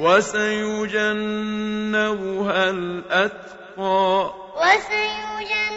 وَسَيُجَنَّبُهَا الْأَتْقَى وَسَيُجَنَّبُهَا